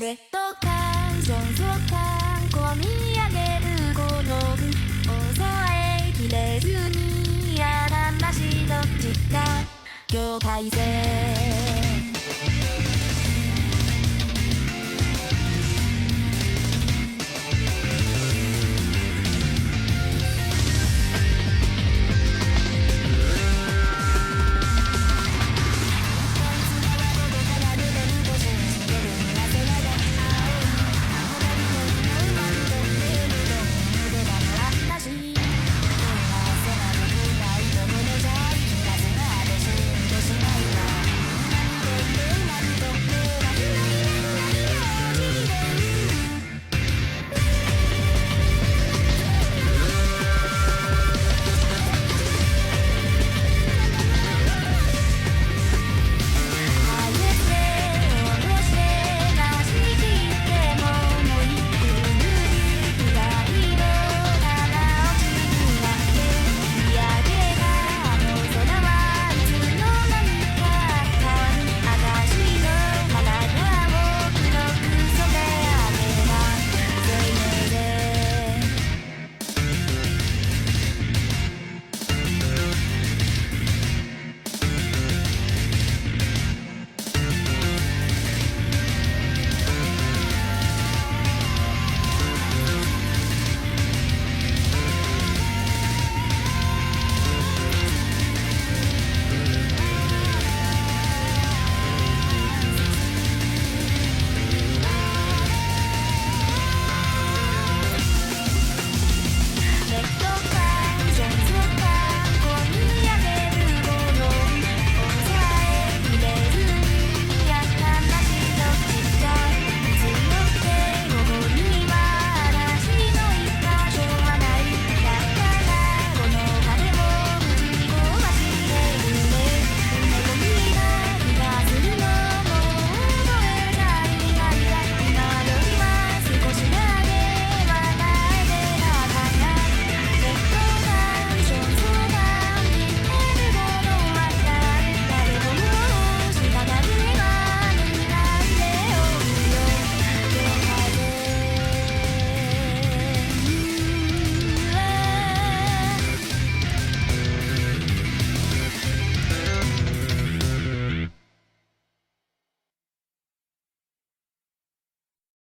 レッド感存在感込み上げるこの部抑えきれずに嫌などっちか。境界線。